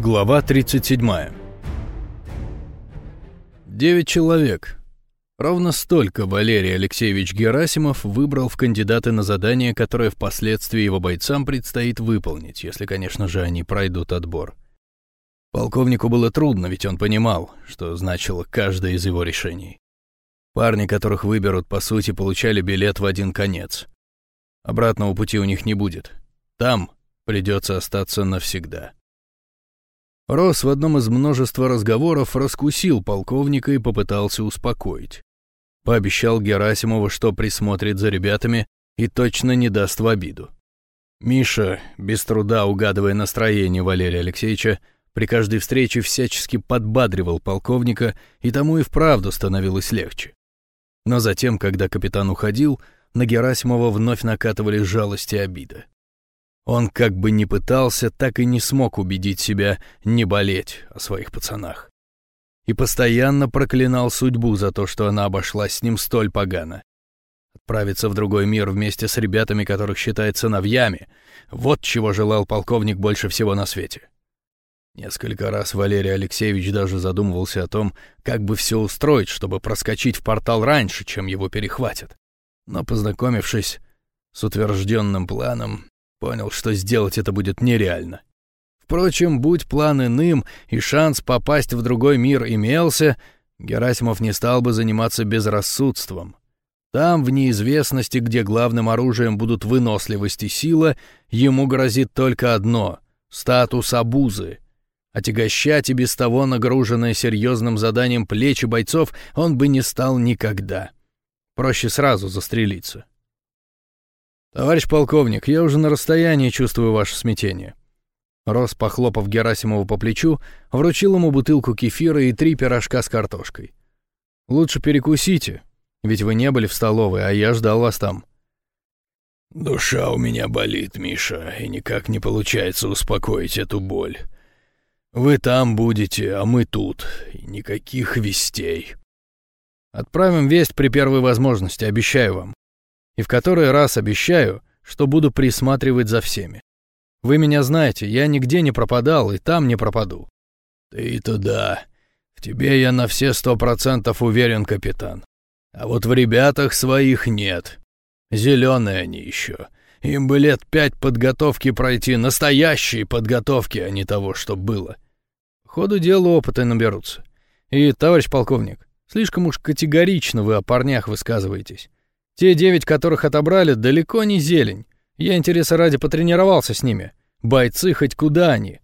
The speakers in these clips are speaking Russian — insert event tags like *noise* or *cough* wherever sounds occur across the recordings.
Глава 37. Девять человек. Ровно столько Валерий Алексеевич Герасимов выбрал в кандидаты на задание, которое впоследствии его бойцам предстоит выполнить, если, конечно же, они пройдут отбор. Полковнику было трудно, ведь он понимал, что значило каждое из его решений. Парни, которых выберут, по сути, получали билет в один конец. Обратного пути у них не будет. Там придется остаться навсегда. Рос в одном из множества разговоров раскусил полковника и попытался успокоить. Пообещал Герасимову, что присмотрит за ребятами и точно не даст в обиду. Миша, без труда угадывая настроение Валерия Алексеевича, при каждой встрече всячески подбадривал полковника, и тому и вправду становилось легче. Но затем, когда капитан уходил, на Герасимова вновь накатывали жалость и обида. Он как бы не пытался, так и не смог убедить себя не болеть о своих пацанах. И постоянно проклинал судьбу за то, что она обошлась с ним столь погано. Отправиться в другой мир вместе с ребятами, которых считает сыновьями — вот чего желал полковник больше всего на свете. Несколько раз Валерий Алексеевич даже задумывался о том, как бы все устроить, чтобы проскочить в портал раньше, чем его перехватят. Но, познакомившись с утвержденным планом, Понял, что сделать это будет нереально. Впрочем, будь план иным и шанс попасть в другой мир имелся, Герасимов не стал бы заниматься безрассудством. Там, в неизвестности, где главным оружием будут выносливость и сила, ему грозит только одно — статус обузы. Отягощать и без того нагруженное серьезным заданием плечи бойцов он бы не стал никогда. Проще сразу застрелиться. «Товарищ полковник, я уже на расстоянии чувствую ваше смятение». Рос, похлопав Герасимову по плечу, вручил ему бутылку кефира и три пирожка с картошкой. «Лучше перекусите, ведь вы не были в столовой, а я ждал вас там». «Душа у меня болит, Миша, и никак не получается успокоить эту боль. Вы там будете, а мы тут, и никаких вестей». «Отправим весть при первой возможности, обещаю вам. И в который раз обещаю, что буду присматривать за всеми. Вы меня знаете, я нигде не пропадал и там не пропаду. Ты-то да. В тебе я на все сто процентов уверен, капитан. А вот в ребятах своих нет. Зеленые они еще. Им бы лет пять подготовки пройти, настоящие подготовки, а не того, что было. ходу дела опыта наберутся. И, товарищ полковник, слишком уж категорично вы о парнях высказываетесь. Те девять, которых отобрали, далеко не зелень. Я интереса ради потренировался с ними. Бойцы хоть куда они.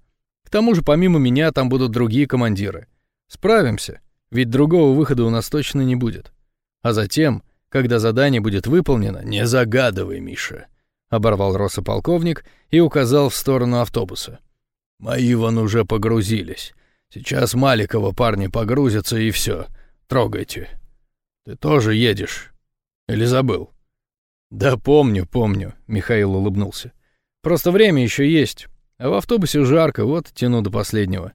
К тому же помимо меня там будут другие командиры. Справимся, ведь другого выхода у нас точно не будет. А затем, когда задание будет выполнено, не загадывай, Миша, оборвал Роса полковник и указал в сторону автобуса. Мои вон уже погрузились. Сейчас Маликова парни погрузятся и все. Трогайте. Ты тоже едешь. Или забыл?» «Да помню, помню», — Михаил улыбнулся. «Просто время еще есть, а в автобусе жарко, вот тяну до последнего».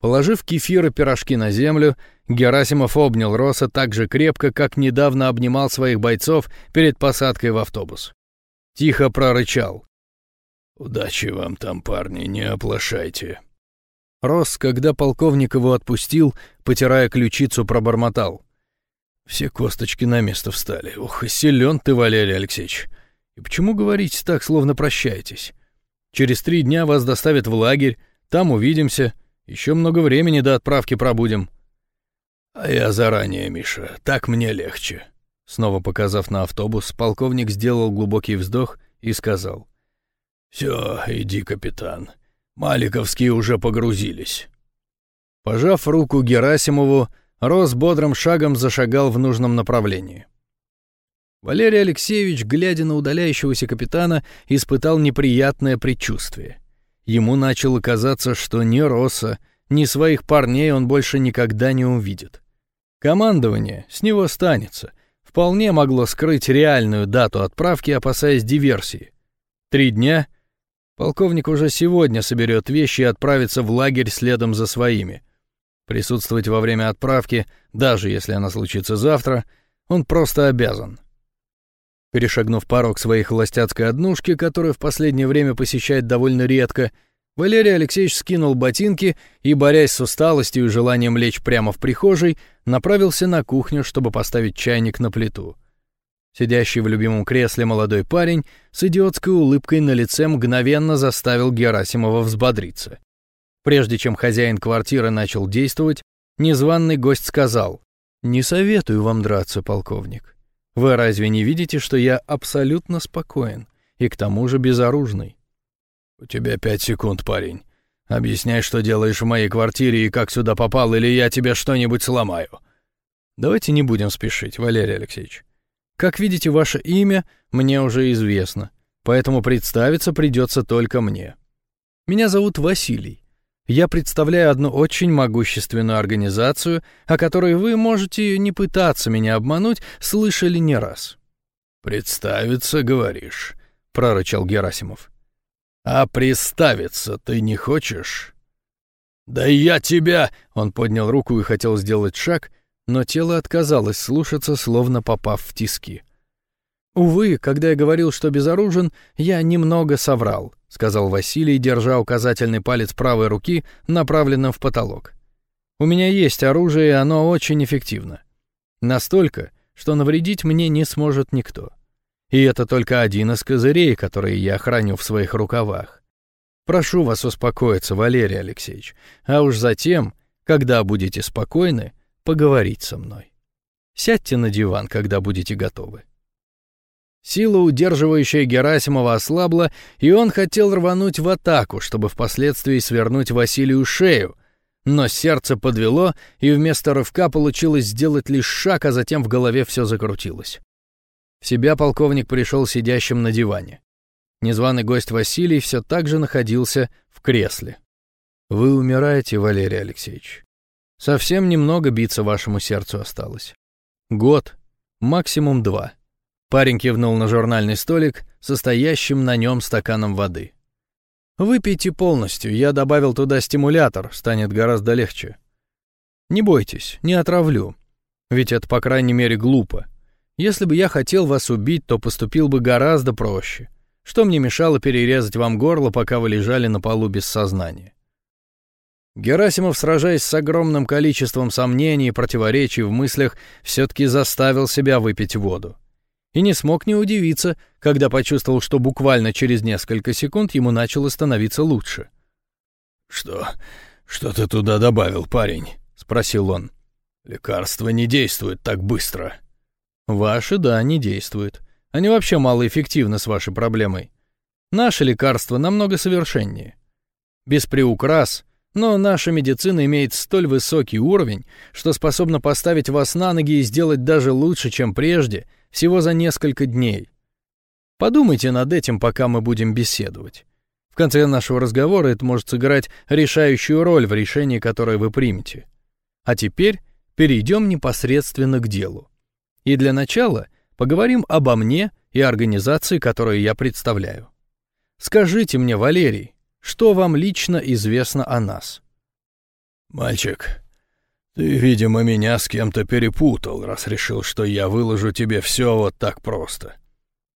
Положив кефир и пирожки на землю, Герасимов обнял Роса так же крепко, как недавно обнимал своих бойцов перед посадкой в автобус. Тихо прорычал. «Удачи вам там, парни, не оплошайте». Рос, когда полковник его отпустил, потирая ключицу, пробормотал. Все косточки на место встали. Ох, и силен ты, Валерий Алексеевич. И почему говорите так, словно прощаетесь? Через три дня вас доставят в лагерь, там увидимся. Еще много времени до отправки пробудем. А я заранее, Миша, так мне легче. Снова показав на автобус, полковник сделал глубокий вздох и сказал. «Все, иди, капитан. Маликовские уже погрузились». Пожав руку Герасимову, Рос бодрым шагом зашагал в нужном направлении. Валерий Алексеевич, глядя на удаляющегося капитана, испытал неприятное предчувствие. Ему начало казаться, что ни Росса, ни своих парней он больше никогда не увидит. Командование с него останется. Вполне могло скрыть реальную дату отправки, опасаясь диверсии. Три дня. Полковник уже сегодня соберет вещи и отправится в лагерь следом за своими. Присутствовать во время отправки, даже если она случится завтра, он просто обязан. Перешагнув порог своей холостяцкой однушки, которую в последнее время посещает довольно редко, Валерий Алексеевич скинул ботинки и, борясь с усталостью и желанием лечь прямо в прихожей, направился на кухню, чтобы поставить чайник на плиту. Сидящий в любимом кресле молодой парень с идиотской улыбкой на лице мгновенно заставил Герасимова взбодриться. Прежде чем хозяин квартиры начал действовать, незваный гость сказал, «Не советую вам драться, полковник. Вы разве не видите, что я абсолютно спокоен и к тому же безоружный? «У тебя пять секунд, парень. Объясняй, что делаешь в моей квартире и как сюда попал, или я тебе что-нибудь сломаю». «Давайте не будем спешить, Валерий Алексеевич. Как видите, ваше имя мне уже известно, поэтому представиться придется только мне. Меня зовут Василий. Я представляю одну очень могущественную организацию, о которой вы можете не пытаться меня обмануть, слышали не раз». «Представиться, говоришь?» — прорычал Герасимов. «А приставиться ты не хочешь?» «Да я тебя!» — он поднял руку и хотел сделать шаг, но тело отказалось слушаться, словно попав в тиски. «Увы, когда я говорил, что безоружен, я немного соврал», — сказал Василий, держа указательный палец правой руки, направленным в потолок. «У меня есть оружие, и оно очень эффективно. Настолько, что навредить мне не сможет никто. И это только один из козырей, которые я храню в своих рукавах. Прошу вас успокоиться, Валерий Алексеевич, а уж затем, когда будете спокойны, поговорить со мной. Сядьте на диван, когда будете готовы. Сила, удерживающая Герасимова, ослабла, и он хотел рвануть в атаку, чтобы впоследствии свернуть Василию шею, но сердце подвело, и вместо рывка получилось сделать лишь шаг, а затем в голове все закрутилось. В себя полковник пришел сидящим на диване. Незваный гость Василий все так же находился в кресле. «Вы умираете, Валерий Алексеевич. Совсем немного биться вашему сердцу осталось. Год, максимум два». Парень кивнул на журнальный столик, состоящим на нем стаканом воды. «Выпейте полностью, я добавил туда стимулятор, станет гораздо легче. Не бойтесь, не отравлю, ведь это, по крайней мере, глупо. Если бы я хотел вас убить, то поступил бы гораздо проще. Что мне мешало перерезать вам горло, пока вы лежали на полу без сознания? Герасимов, сражаясь с огромным количеством сомнений и противоречий в мыслях, все-таки заставил себя выпить воду. И не смог не удивиться, когда почувствовал, что буквально через несколько секунд ему начало становиться лучше. «Что? Что ты туда добавил, парень?» — спросил он. «Лекарства не действуют так быстро». Ваши, да, не действуют. Они вообще малоэффективны с вашей проблемой. Наши лекарства намного совершеннее. Без приукрас, но наша медицина имеет столь высокий уровень, что способна поставить вас на ноги и сделать даже лучше, чем прежде, всего за несколько дней. Подумайте над этим, пока мы будем беседовать. В конце нашего разговора это может сыграть решающую роль в решении, которое вы примете. А теперь перейдем непосредственно к делу. И для начала поговорим обо мне и организации, которую я представляю. Скажите мне, Валерий, что вам лично известно о нас? Мальчик, ты, видимо, меня с кем-то перепутал, раз решил, что я выложу тебе все вот так просто.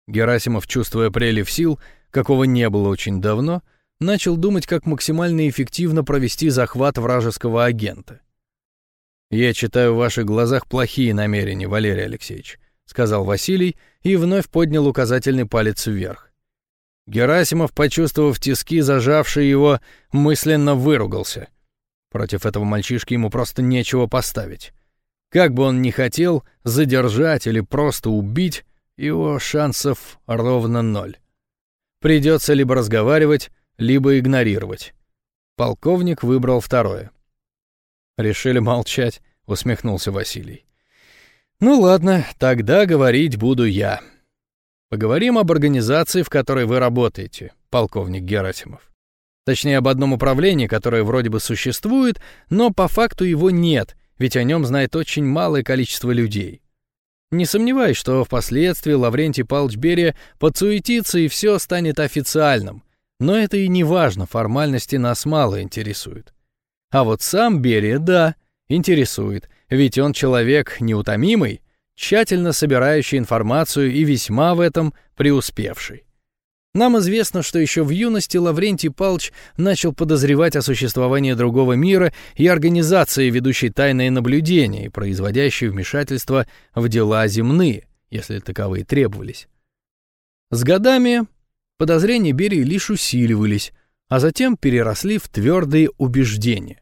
Герасимов, чувствуя прилив сил, какого не было очень давно, начал думать, как максимально эффективно провести захват вражеского агента. «Я читаю в ваших глазах плохие намерения, Валерий Алексеевич», — сказал Василий и вновь поднял указательный палец вверх. Герасимов, почувствовав тиски, зажавшие его, мысленно выругался. Против этого мальчишки ему просто нечего поставить. Как бы он ни хотел задержать или просто убить, его шансов ровно ноль. Придется либо разговаривать, либо игнорировать. Полковник выбрал второе. Решили молчать, усмехнулся Василий. Ну ладно, тогда говорить буду я. Поговорим об организации, в которой вы работаете, полковник Герасимов. Точнее, об одном управлении, которое вроде бы существует, но по факту его нет, ведь о нем знает очень малое количество людей. Не сомневаюсь, что впоследствии Лаврентий Павлович Берия подсуетится и все станет официальным. Но это и не важно, формальности нас мало интересуют. А вот сам Берия, да, интересует, ведь он человек неутомимый, тщательно собирающий информацию и весьма в этом преуспевший. Нам известно, что еще в юности Лаврентий Палч начал подозревать о существовании другого мира и организации, ведущей тайные наблюдения и производящей вмешательство в дела земные, если таковые требовались. С годами подозрения Берии лишь усиливались, а затем переросли в твердые убеждения.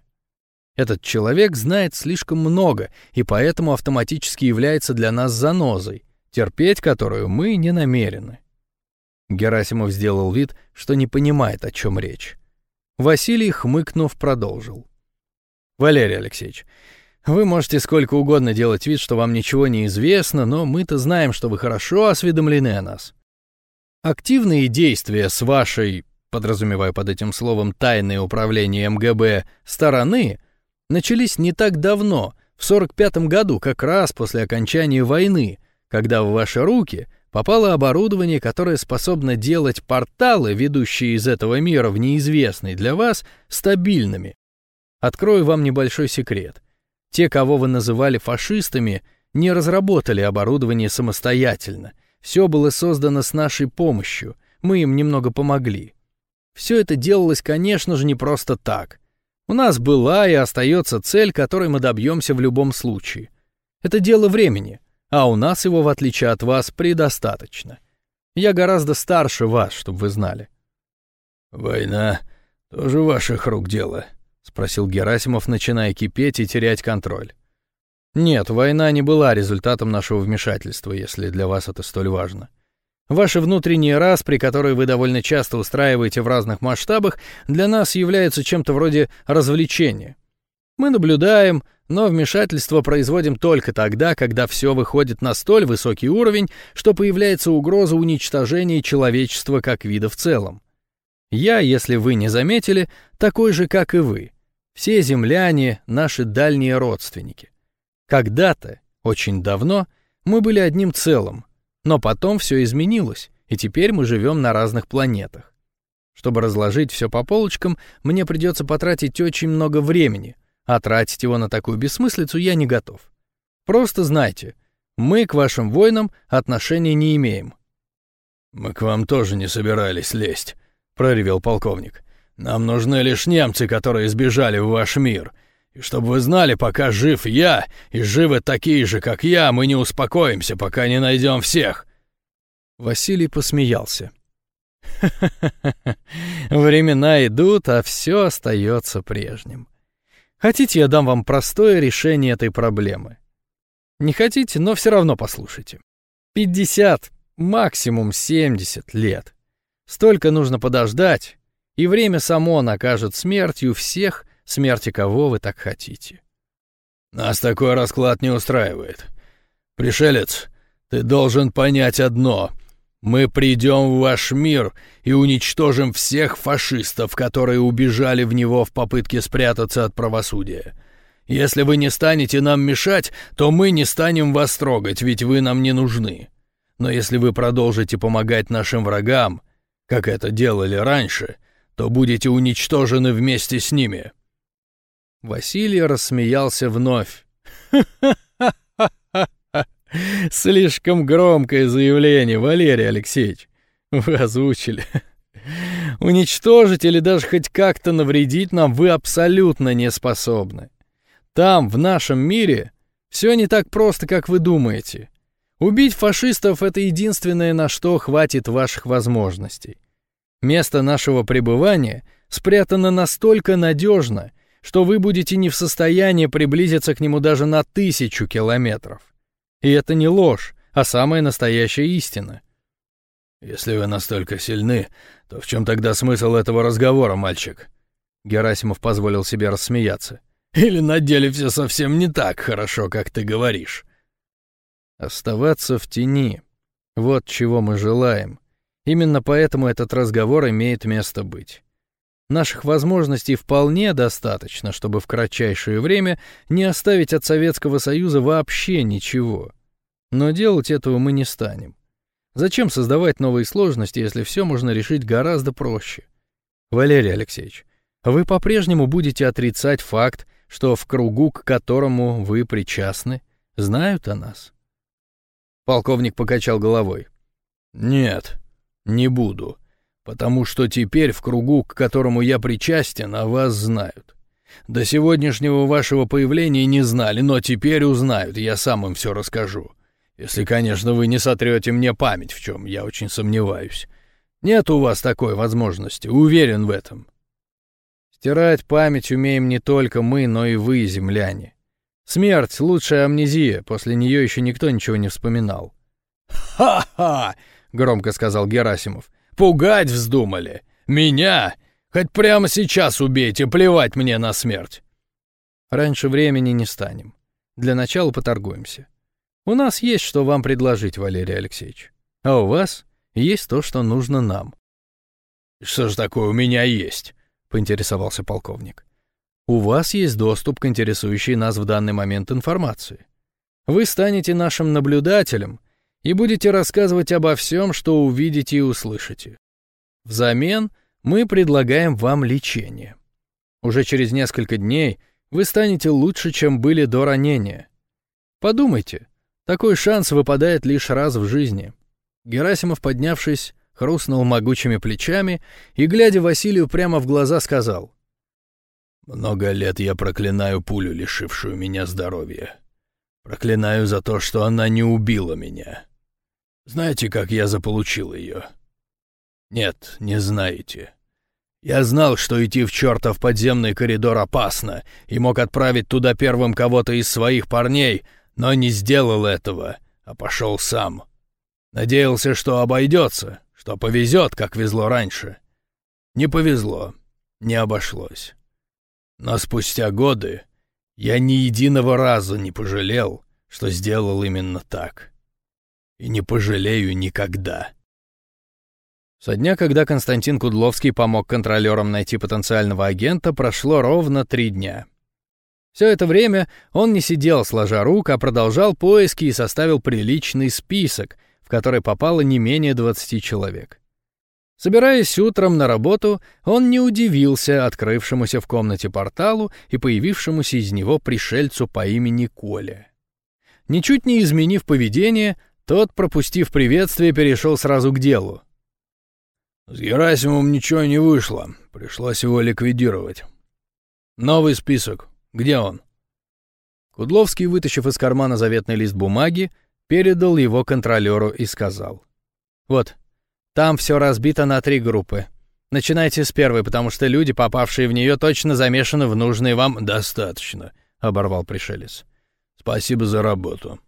Этот человек знает слишком много и поэтому автоматически является для нас занозой, терпеть которую мы не намерены. Герасимов сделал вид, что не понимает, о чем речь. Василий, хмыкнув, продолжил. «Валерий Алексеевич, вы можете сколько угодно делать вид, что вам ничего не известно, но мы-то знаем, что вы хорошо осведомлены о нас. Активные действия с вашей, подразумевая под этим словом тайное управление МГБ, стороны, начались не так давно, в 45 году, как раз после окончания войны, когда в ваши руки — попало оборудование, которое способно делать порталы, ведущие из этого мира в неизвестный для вас, стабильными. Открою вам небольшой секрет. Те, кого вы называли фашистами, не разработали оборудование самостоятельно. Все было создано с нашей помощью, мы им немного помогли. Все это делалось, конечно же, не просто так. У нас была и остается цель, которой мы добьемся в любом случае. Это дело времени — а у нас его, в отличие от вас, предостаточно. Я гораздо старше вас, чтобы вы знали». «Война тоже ваших рук дело», — спросил Герасимов, начиная кипеть и терять контроль. «Нет, война не была результатом нашего вмешательства, если для вас это столь важно. Ваши внутренние распри, которые вы довольно часто устраиваете в разных масштабах, для нас являются чем-то вроде развлечения. Мы наблюдаем, но вмешательство производим только тогда, когда все выходит на столь высокий уровень, что появляется угроза уничтожения человечества как вида в целом. Я, если вы не заметили, такой же, как и вы. Все земляне — наши дальние родственники. Когда-то, очень давно, мы были одним целым, но потом все изменилось, и теперь мы живем на разных планетах. Чтобы разложить все по полочкам, мне придется потратить очень много времени — а тратить его на такую бессмыслицу я не готов. Просто знайте, мы к вашим воинам отношения не имеем». «Мы к вам тоже не собирались лезть», — проревел полковник. «Нам нужны лишь немцы, которые сбежали в ваш мир. И чтобы вы знали, пока жив я, и живы такие же, как я, мы не успокоимся, пока не найдем всех». Василий посмеялся. *laughs* Времена идут, а все остается прежним. Хотите, я дам вам простое решение этой проблемы? Не хотите, но все равно послушайте. 50, максимум 70 лет. Столько нужно подождать, и время само накажет смертью всех, смерти кого вы так хотите. Нас такой расклад не устраивает. Пришелец, ты должен понять одно — мы придем в ваш мир и уничтожим всех фашистов, которые убежали в него в попытке спрятаться от правосудия. Если вы не станете нам мешать, то мы не станем вас трогать, ведь вы нам не нужны. Но если вы продолжите помогать нашим врагам, как это делали раньше, то будете уничтожены вместе с ними». Василий рассмеялся вновь. *laughs* Слишком громкое заявление, Валерий Алексеевич. Вы озвучили. *laughs* Уничтожить или даже хоть как-то навредить нам вы абсолютно не способны. Там, в нашем мире, все не так просто, как вы думаете. Убить фашистов — это единственное, на что хватит ваших возможностей. Место нашего пребывания спрятано настолько надежно, что вы будете не в состоянии приблизиться к нему даже на тысячу километров. И это не ложь, а самая настоящая истина. «Если вы настолько сильны, то в чем тогда смысл этого разговора, мальчик?» Герасимов позволил себе рассмеяться. «Или на деле все совсем не так хорошо, как ты говоришь?» «Оставаться в тени. Вот чего мы желаем. Именно поэтому этот разговор имеет место быть. Наших возможностей вполне достаточно, чтобы в кратчайшее время не оставить от Советского Союза вообще ничего. Но делать этого мы не станем. Зачем создавать новые сложности, если все можно решить гораздо проще? Валерий Алексеевич, вы по-прежнему будете отрицать факт, что в кругу, к которому вы причастны, знают о нас? Полковник покачал головой. Нет, не буду. Потому что теперь в кругу, к которому я причастен, о вас знают. До сегодняшнего вашего появления не знали, но теперь узнают, я сам им все расскажу. Если, конечно, вы не сотрете мне память, в чем я очень сомневаюсь. Нет у вас такой возможности, уверен в этом. Стирать память умеем не только мы, но и вы, земляне. Смерть — лучшая амнезия, после нее еще никто ничего не вспоминал. «Ха-ха!» — громко сказал Герасимов. «Пугать вздумали? Меня? Хоть прямо сейчас убейте, плевать мне на смерть!» «Раньше времени не станем. Для начала поторгуемся. У нас есть что вам предложить, Валерий Алексеевич. А у вас есть то, что нужно нам». «Что ж такое у меня есть?» — поинтересовался полковник. «У вас есть доступ к интересующей нас в данный момент информации. Вы станете нашим наблюдателем и будете рассказывать обо всем, что увидите и услышите. Взамен мы предлагаем вам лечение. Уже через несколько дней вы станете лучше, чем были до ранения. Подумайте, такой шанс выпадает лишь раз в жизни». Герасимов, поднявшись, хрустнул могучими плечами и, глядя Василию прямо в глаза, сказал. «Много лет я проклинаю пулю, лишившую меня здоровья. Проклинаю за то, что она не убила меня. Знаете, как я заполучил ее? Нет, не знаете. Я знал, что идти в чертов подземный коридор опасно, и мог отправить туда первым кого-то из своих парней, но не сделал этого, а пошел сам. Надеялся, что обойдется, что повезет, как везло раньше. Не повезло, не обошлось. Но спустя годы я ни единого разу не пожалел, что сделал именно так. И не пожалею никогда. Со дня, когда Константин Кудловский помог контролерам найти потенциального агента, прошло ровно три дня. Все это время он не сидел сложа рук, а продолжал поиски и составил приличный список — в который попало не менее 20 человек. Собираясь утром на работу, он не удивился открывшемуся в комнате порталу и появившемуся из него пришельцу по имени Коля. Ничуть не изменив поведение, тот, пропустив приветствие, перешел сразу к делу. «С Герасимом ничего не вышло, пришлось его ликвидировать. Новый список. Где он?» Кудловский, вытащив из кармана заветный лист бумаги, передал его контролеру и сказал. «Вот, там все разбито на три группы. Начинайте с первой, потому что люди, попавшие в нее, точно замешаны в нужные вам...» «Достаточно», — оборвал пришелец. «Спасибо за работу.